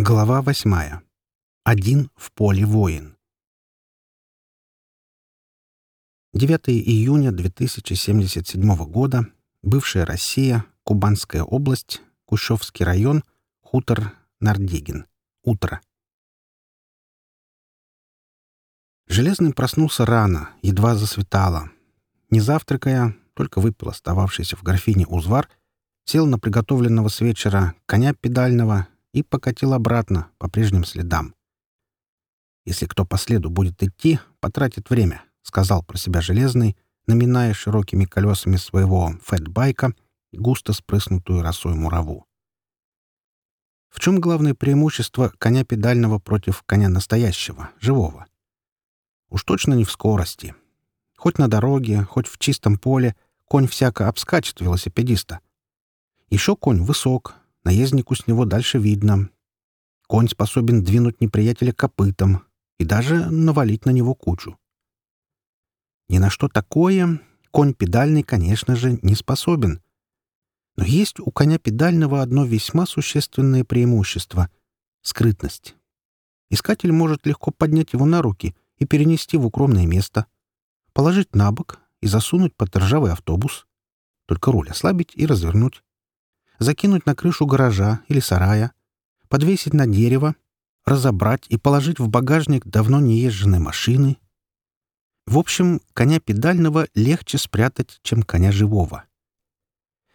Глава восьмая. Один в поле воин. 9 июня 2077 года. Бывшая Россия, Кубанская область, Кущевский район, хутор Нардегин. Утро. Железный проснулся рано, едва засветало. Не завтракая, только выпил остававшийся в графине узвар, сел на приготовленного с вечера коня педального и покатил обратно по прежним следам. «Если кто по следу будет идти, потратит время», — сказал про себя Железный, наминая широкими колесами своего фэтбайка густо спрыснутую росой мураву. В чем главное преимущество коня педального против коня настоящего, живого? Уж точно не в скорости. Хоть на дороге, хоть в чистом поле конь всяко обскачет велосипедиста. Еще конь высок, наезднику с него дальше видно. Конь способен двинуть неприятеля копытом и даже навалить на него кучу. Ни на что такое конь педальный, конечно же, не способен. Но есть у коня педального одно весьма существенное преимущество — скрытность. Искатель может легко поднять его на руки и перенести в укромное место, положить на бок и засунуть под ржавый автобус, только руль ослабить и развернуть закинуть на крышу гаража или сарая, подвесить на дерево, разобрать и положить в багажник давно неезженной машины. В общем, коня педального легче спрятать, чем коня живого.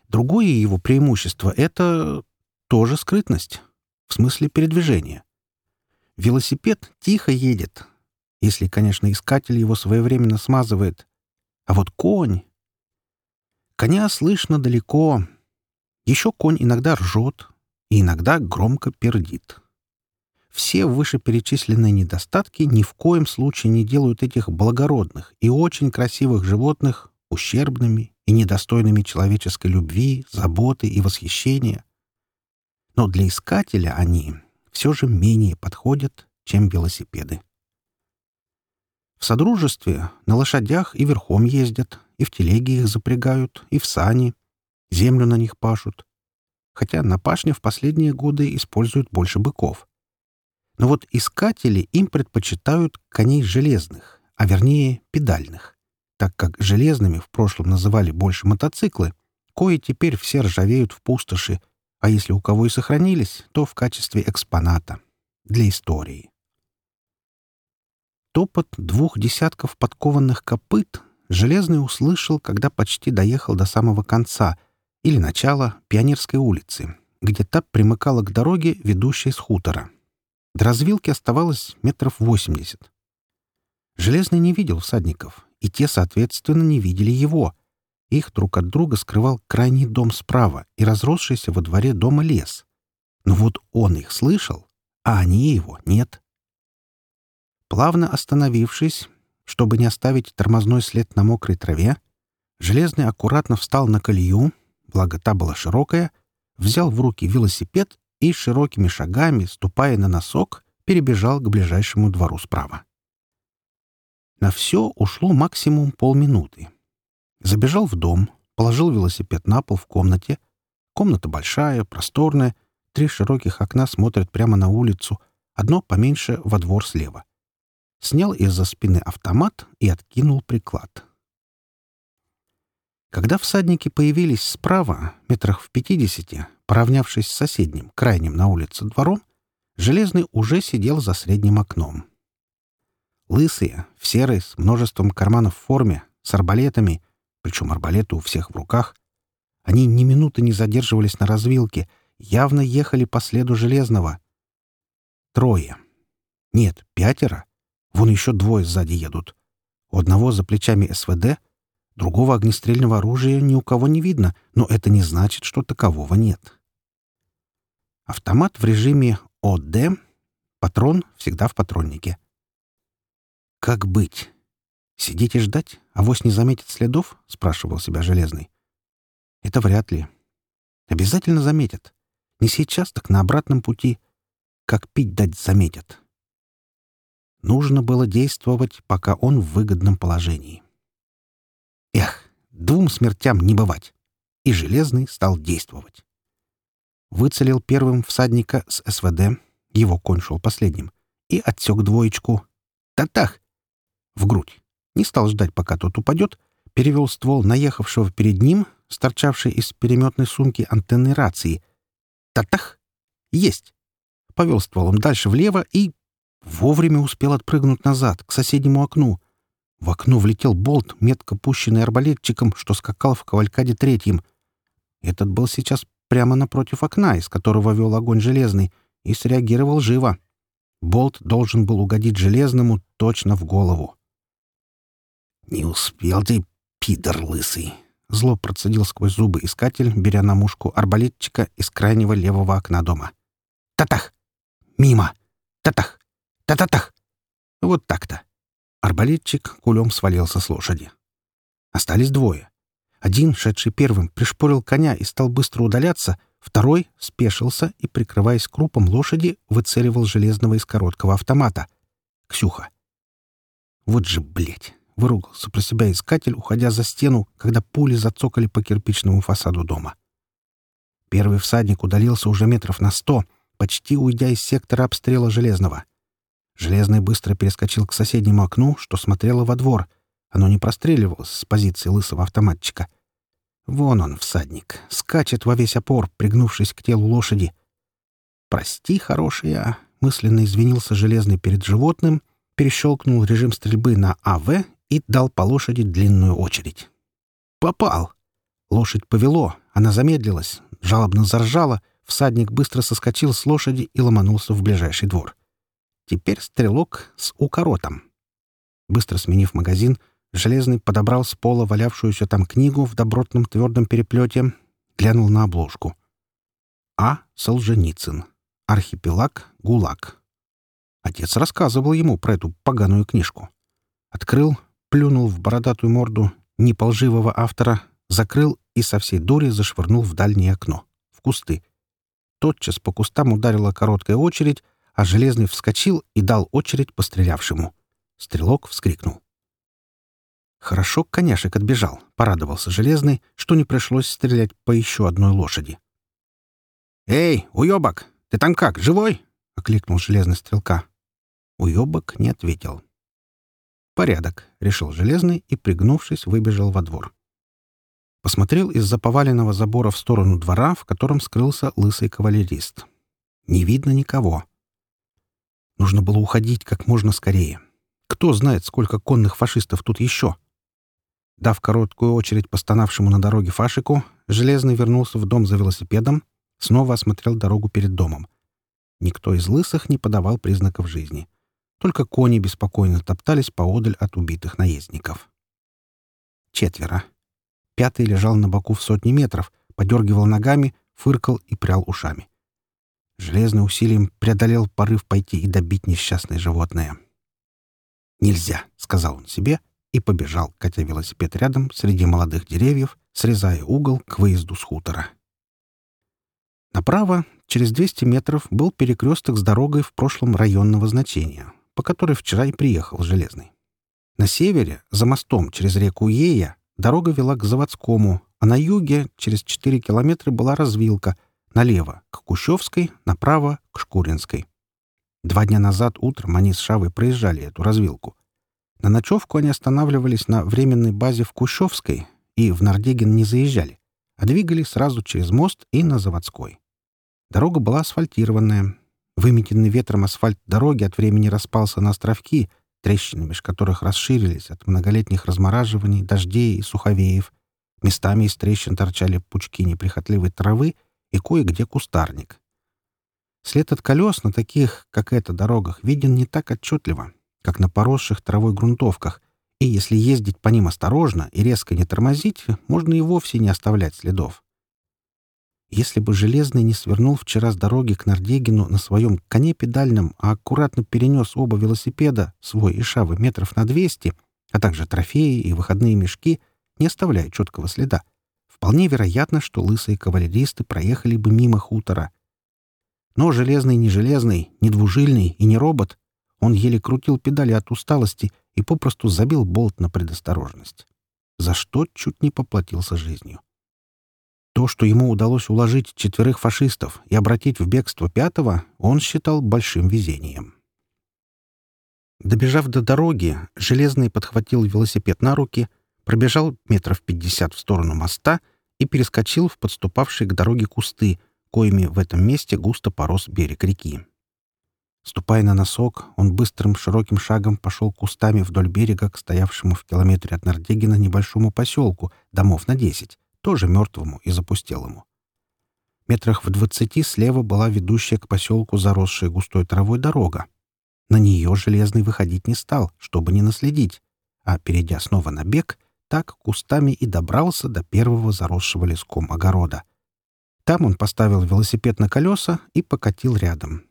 Другое его преимущество — это тоже скрытность, в смысле передвижения. Велосипед тихо едет, если, конечно, искатель его своевременно смазывает. А вот конь... Коня слышно далеко, еще конь иногда ржет и иногда громко пердит. Все вышеперечисленные недостатки ни в коем случае не делают этих благородных и очень красивых животных ущербными и недостойными человеческой любви, заботы и восхищения. Но для искателя они все же менее подходят, чем велосипеды. В содружестве на лошадях и верхом ездят, и в телеге их запрягают, и в сани, землю на них пашут. Хотя на пашне в последние годы используют больше быков. Но вот искатели им предпочитают коней железных, а вернее педальных. Так как железными в прошлом называли больше мотоциклы, кое теперь все ржавеют в пустоши, а если у кого и сохранились, то в качестве экспоната для истории. Топот двух десятков подкованных копыт Железный услышал, когда почти доехал до самого конца, или начало Пионерской улицы, где та примыкала к дороге, ведущей с хутора. До развилки оставалось метров восемьдесят. Железный не видел всадников, и те, соответственно, не видели его. Их друг от друга скрывал крайний дом справа и разросшийся во дворе дома лес. Но вот он их слышал, а они его нет. Плавно остановившись, чтобы не оставить тормозной след на мокрой траве, Железный аккуратно встал на колею, благо та была широкая, взял в руки велосипед и широкими шагами, ступая на носок, перебежал к ближайшему двору справа. На все ушло максимум полминуты. Забежал в дом, положил велосипед на пол в комнате. Комната большая, просторная, три широких окна смотрят прямо на улицу, одно поменьше во двор слева. Снял из-за спины автомат и откинул приклад. Когда всадники появились справа, метрах в пятидесяти, поравнявшись с соседним, крайним на улице двором, Железный уже сидел за средним окном. Лысые, в серой, с множеством карманов в форме, с арбалетами, причем арбалеты у всех в руках, они ни минуты не задерживались на развилке, явно ехали по следу Железного. Трое. Нет, пятеро. Вон еще двое сзади едут. У одного за плечами СВД — Другого огнестрельного оружия ни у кого не видно, но это не значит, что такового нет. Автомат в режиме ОД, патрон всегда в патроннике. «Как быть? Сидеть и ждать? а вось не заметит следов?» — спрашивал себя Железный. «Это вряд ли. Обязательно заметят. Не сейчас, так на обратном пути. Как пить дать заметят». Нужно было действовать, пока он в выгодном положении. Двум смертям не бывать. И Железный стал действовать. Выцелил первым всадника с СВД, его конь шел последним, и отсек двоечку. Татах! В грудь. Не стал ждать, пока тот упадет, перевел ствол наехавшего перед ним, сторчавший из переметной сумки антенны рации. Татах! Есть! Повел стволом дальше влево и... Вовремя успел отпрыгнуть назад, к соседнему окну. В окно влетел болт, метко пущенный арбалетчиком, что скакал в кавалькаде третьим. Этот был сейчас прямо напротив окна, из которого вел огонь железный, и среагировал живо. Болт должен был угодить железному точно в голову. «Не успел ты, пидор лысый!» — зло процедил сквозь зубы искатель, беря на мушку арбалетчика из крайнего левого окна дома. «Татах! Мимо! Татах! Тататах! Вот так-то!» Арбалетчик кулем свалился с лошади. Остались двое. Один, шедший первым, пришпорил коня и стал быстро удаляться, второй спешился и, прикрываясь крупом лошади, выцеливал железного из короткого автомата. Ксюха. «Вот же, блядь!» — выругался про себя искатель, уходя за стену, когда пули зацокали по кирпичному фасаду дома. Первый всадник удалился уже метров на сто, почти уйдя из сектора обстрела железного — Железный быстро перескочил к соседнему окну, что смотрело во двор. Оно не простреливалось с позиции лысого автоматчика. Вон он, всадник, скачет во весь опор, пригнувшись к телу лошади. «Прости, хороший, хорошая!» — мысленно извинился Железный перед животным, перещелкнул режим стрельбы на АВ и дал по лошади длинную очередь. «Попал!» Лошадь повело, она замедлилась, жалобно заржала, всадник быстро соскочил с лошади и ломанулся в ближайший двор. — Теперь стрелок с укоротом. Быстро сменив магазин, Железный подобрал с пола валявшуюся там книгу в добротном твердом переплете, глянул на обложку. А. Солженицын. Архипелаг ГУЛАГ. Отец рассказывал ему про эту поганую книжку. Открыл, плюнул в бородатую морду неполживого автора, закрыл и со всей дури зашвырнул в дальнее окно, в кусты. Тотчас по кустам ударила короткая очередь, а Железный вскочил и дал очередь пострелявшему. Стрелок вскрикнул. Хорошо коняшек отбежал, порадовался Железный, что не пришлось стрелять по еще одной лошади. «Эй, уебок, ты там как, живой?» — окликнул Железный стрелка. Уебок не ответил. «Порядок», — решил Железный и, пригнувшись, выбежал во двор. Посмотрел из-за поваленного забора в сторону двора, в котором скрылся лысый кавалерист. Не видно никого. Нужно было уходить как можно скорее. Кто знает, сколько конных фашистов тут еще? Дав короткую очередь постановшему на дороге фашику, Железный вернулся в дом за велосипедом, снова осмотрел дорогу перед домом. Никто из лысых не подавал признаков жизни. Только кони беспокойно топтались поодаль от убитых наездников. Четверо. Пятый лежал на боку в сотни метров, подергивал ногами, фыркал и прял ушами железным усилием преодолел порыв пойти и добить несчастное животное. «Нельзя», — сказал он себе, и побежал, катя велосипед рядом, среди молодых деревьев, срезая угол к выезду с хутора. Направо, через 200 метров, был перекресток с дорогой в прошлом районного значения, по которой вчера и приехал Железный. На севере, за мостом через реку Ея, дорога вела к заводскому, а на юге через 4 километра была развилка — Налево — к Кущевской, направо — к Шкуринской. Два дня назад утром они с Шавой проезжали эту развилку. На ночевку они останавливались на временной базе в Кущевской и в Нардегин не заезжали, а двигали сразу через мост и на Заводской. Дорога была асфальтированная. Выметенный ветром асфальт дороги от времени распался на островки, трещины меж которых расширились от многолетних размораживаний, дождей и суховеев. Местами из трещин торчали пучки неприхотливой травы, и кое-где кустарник. След от колес на таких, как эта, дорогах виден не так отчетливо, как на поросших травой грунтовках, и если ездить по ним осторожно и резко не тормозить, можно и вовсе не оставлять следов. Если бы Железный не свернул вчера с дороги к Нардегину на своем коне педальном, а аккуратно перенес оба велосипеда, свой и шавы, метров на двести, а также трофеи и выходные мешки, не оставляя четкого следа, Вполне вероятно, что лысые кавалеристы проехали бы мимо хутора. Но железный не железный, не двужильный и не робот. Он еле крутил педали от усталости и попросту забил болт на предосторожность. За что чуть не поплатился жизнью. То, что ему удалось уложить четверых фашистов и обратить в бегство пятого, он считал большим везением. Добежав до дороги, Железный подхватил велосипед на руки, пробежал метров пятьдесят в сторону моста — и перескочил в подступавшие к дороге кусты, коими в этом месте густо порос берег реки. Ступая на носок, он быстрым широким шагом пошел кустами вдоль берега к стоявшему в километре от Нардегина небольшому поселку, домов на десять, тоже мертвому и запустелому. Метрах в двадцати слева была ведущая к поселку заросшая густой травой дорога. На нее Железный выходить не стал, чтобы не наследить, а, перейдя снова на бег, так кустами и добрался до первого заросшего леском огорода. Там он поставил велосипед на колеса и покатил рядом.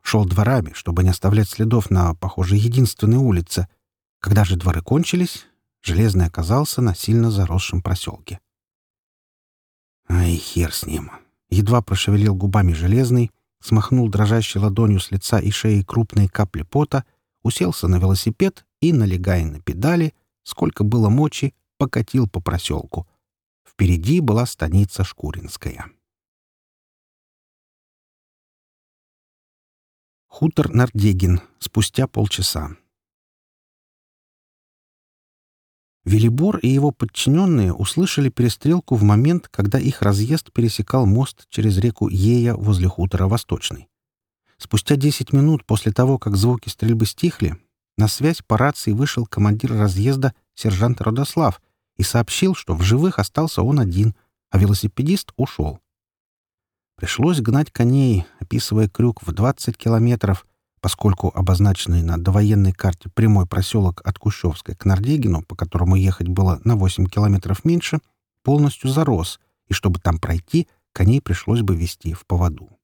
Шел дворами, чтобы не оставлять следов на, похоже, единственной улице. Когда же дворы кончились, Железный оказался на сильно заросшем проселке. «Ай, хер с ним!» Едва прошевелил губами Железный, смахнул дрожащей ладонью с лица и шеи крупные капли пота, уселся на велосипед и, налегая на педали, — сколько было мочи, покатил по проселку. Впереди была станица Шкуринская. Хутор Нардегин. Спустя полчаса. Велибор и его подчиненные услышали перестрелку в момент, когда их разъезд пересекал мост через реку Ея возле хутора Восточный. Спустя 10 минут после того, как звуки стрельбы стихли, на связь по рации вышел командир разъезда сержант Родослав и сообщил, что в живых остался он один, а велосипедист ушел. Пришлось гнать коней, описывая крюк в 20 километров, поскольку обозначенный на довоенной карте прямой проселок от Кущевской к Нардегину, по которому ехать было на 8 километров меньше, полностью зарос, и чтобы там пройти, коней пришлось бы вести в поводу.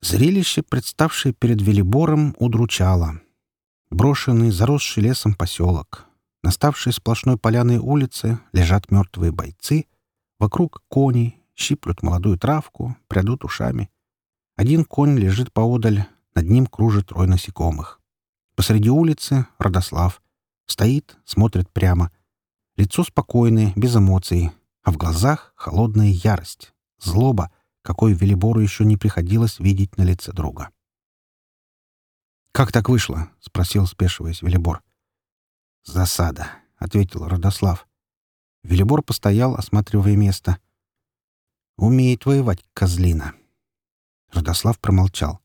Зрелище, представшее перед Велибором, удручало — Брошенный, заросший лесом поселок. наставшие сплошной поляной улицы лежат мертвые бойцы. Вокруг кони, щиплют молодую травку, прядут ушами. Один конь лежит поодаль, над ним кружит трое насекомых. Посреди улицы — Родослав. Стоит, смотрит прямо. Лицо спокойное, без эмоций, а в глазах — холодная ярость, злоба, какой Велибору еще не приходилось видеть на лице друга. — «Как так вышло?» — спросил, спешиваясь, Велибор. «Засада», — ответил Родослав. Велибор постоял, осматривая место. «Умеет воевать, козлина». Родослав промолчал.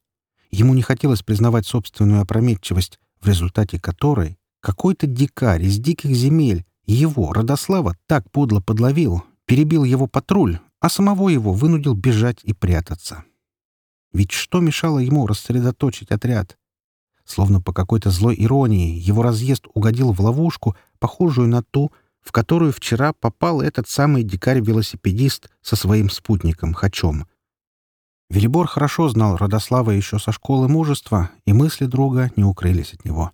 Ему не хотелось признавать собственную опрометчивость, в результате которой какой-то дикарь из диких земель его, Родослава, так подло подловил, перебил его патруль, а самого его вынудил бежать и прятаться. Ведь что мешало ему рассредоточить отряд? Словно по какой-то злой иронии его разъезд угодил в ловушку, похожую на ту, в которую вчера попал этот самый дикарь-велосипедист со своим спутником Хачом. Велибор хорошо знал Родослава еще со школы мужества, и мысли друга не укрылись от него.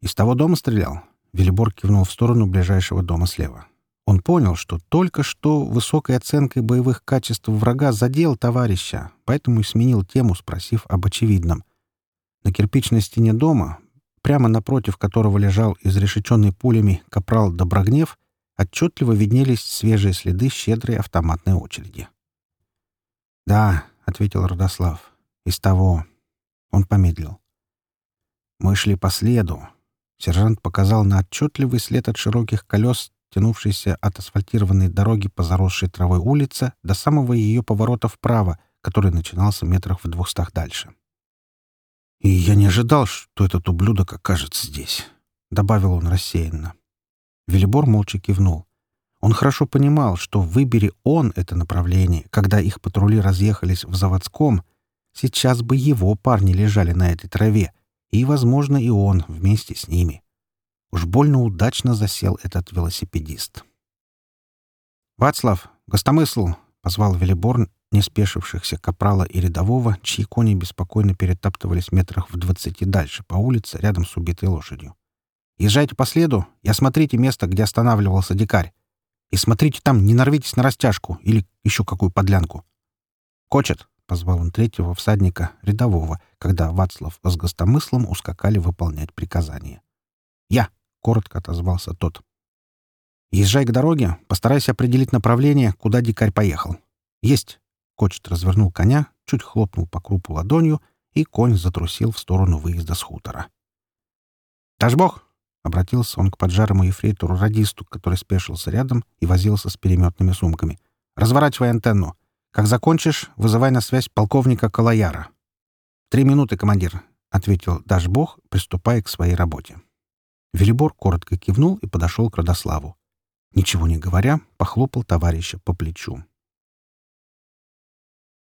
«Из того дома стрелял?» Велибор кивнул в сторону ближайшего дома слева. Он понял, что только что высокой оценкой боевых качеств врага задел товарища, поэтому и сменил тему, спросив об очевидном — на кирпичной стене дома, прямо напротив которого лежал изрешеченный пулями капрал Доброгнев, отчетливо виднелись свежие следы щедрой автоматной очереди. «Да», — ответил Родослав, — «из того». Он помедлил. «Мы шли по следу». Сержант показал на отчетливый след от широких колес, тянувшийся от асфальтированной дороги по заросшей травой улице до самого ее поворота вправо, который начинался метрах в двухстах дальше. «И я не ожидал, что этот ублюдок окажется здесь», — добавил он рассеянно. Велибор молча кивнул. Он хорошо понимал, что выбери он это направление, когда их патрули разъехались в заводском, сейчас бы его парни лежали на этой траве, и, возможно, и он вместе с ними. Уж больно удачно засел этот велосипедист. «Вацлав, гостомысл!» — позвал Велиборн не спешившихся капрала и рядового, чьи кони беспокойно перетаптывались метрах в двадцати дальше по улице рядом с убитой лошадью. «Езжайте по следу и осмотрите место, где останавливался дикарь. И смотрите там, не нарвитесь на растяжку или еще какую подлянку». «Кочет!» — позвал он третьего всадника, рядового, когда Вацлав с гостомыслом ускакали выполнять приказание. «Я!» — коротко отозвался тот. «Езжай к дороге, постарайся определить направление, куда дикарь поехал. Есть!» Кочет развернул коня, чуть хлопнул по крупу ладонью, и конь затрусил в сторону выезда с хутора. «Ташбох!» — обратился он к поджарому ефрейтору-радисту, который спешился рядом и возился с переметными сумками. «Разворачивай антенну. Как закончишь, вызывай на связь полковника Калаяра». «Три минуты, командир», — ответил Дашбох, приступая к своей работе. Велибор коротко кивнул и подошел к Родославу, Ничего не говоря, похлопал товарища по плечу.